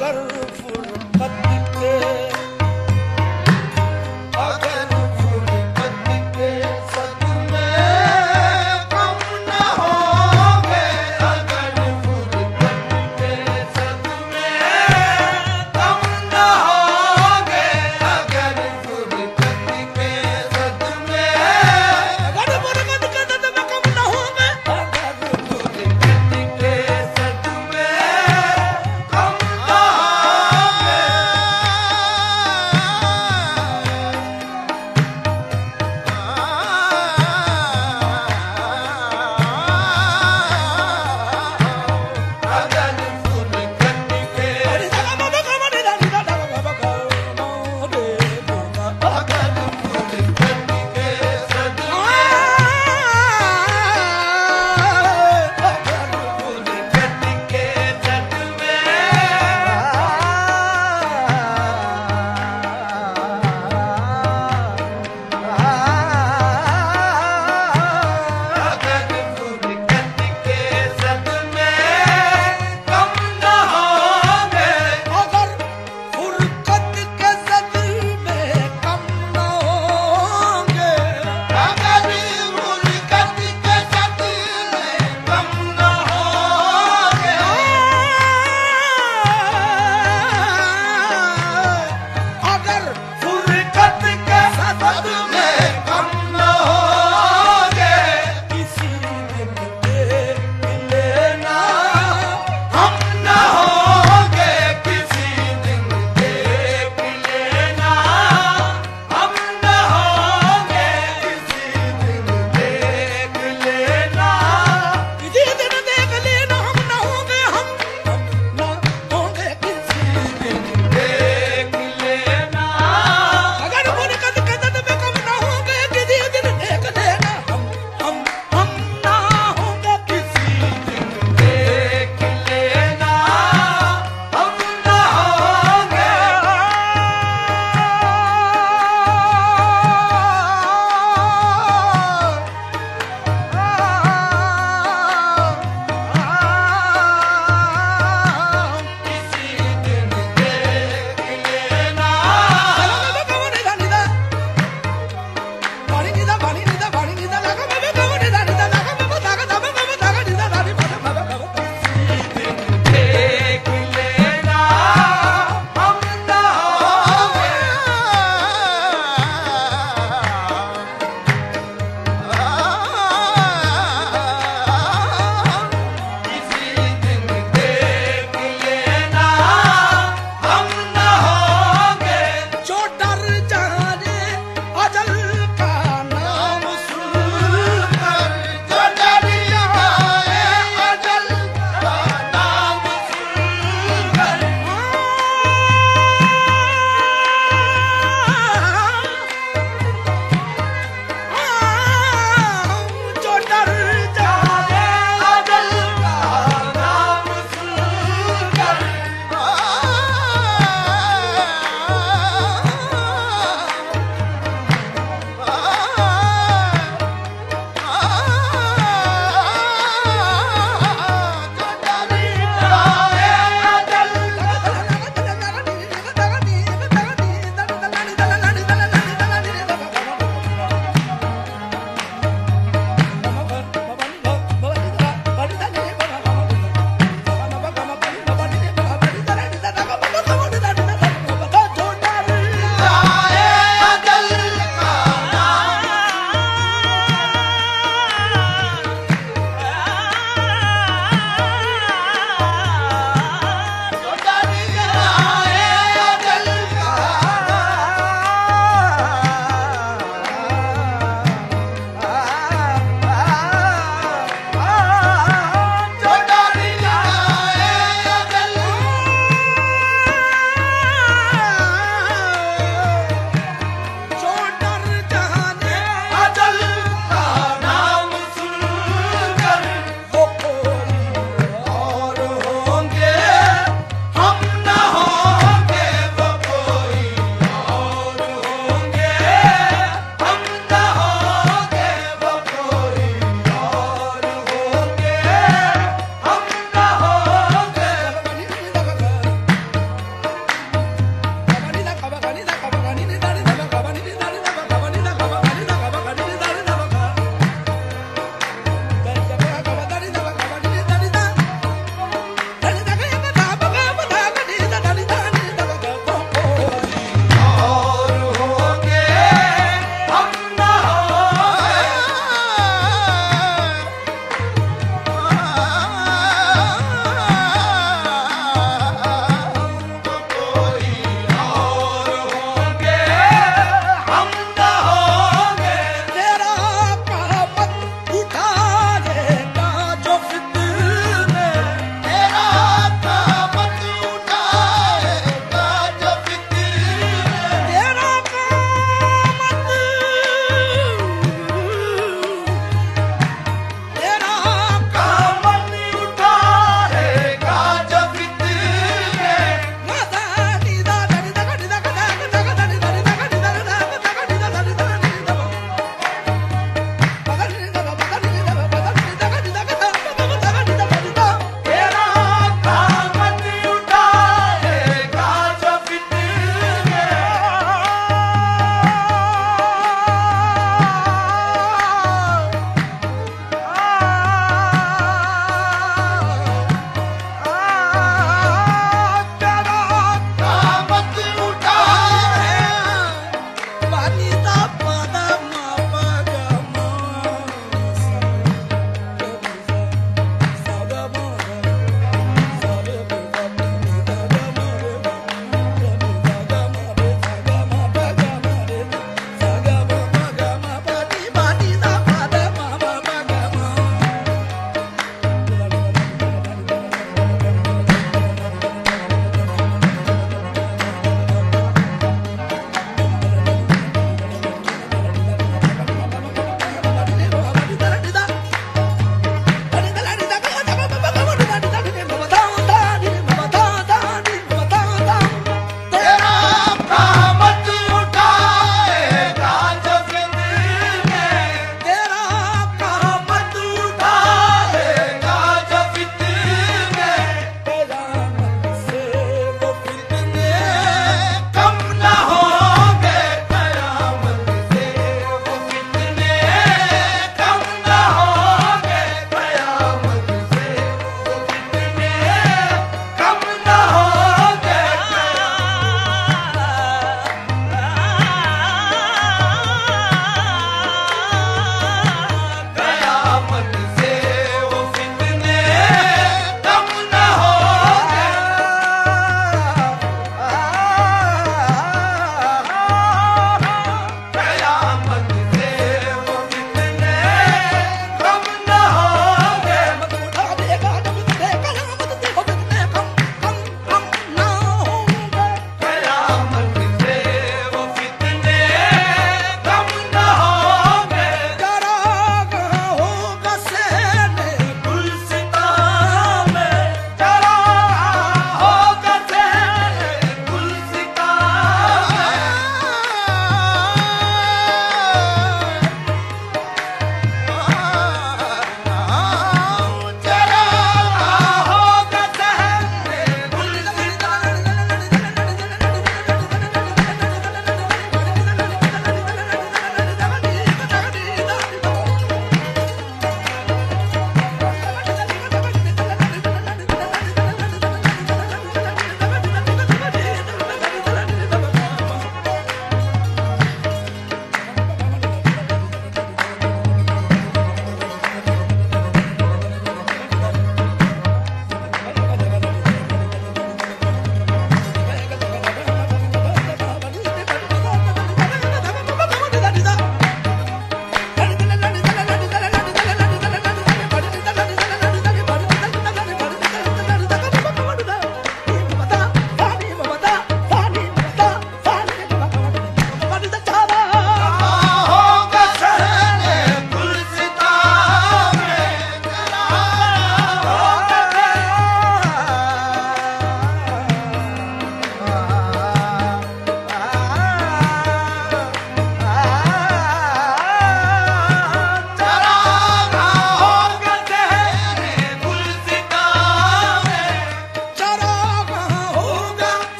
但是不是